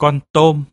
con tôm.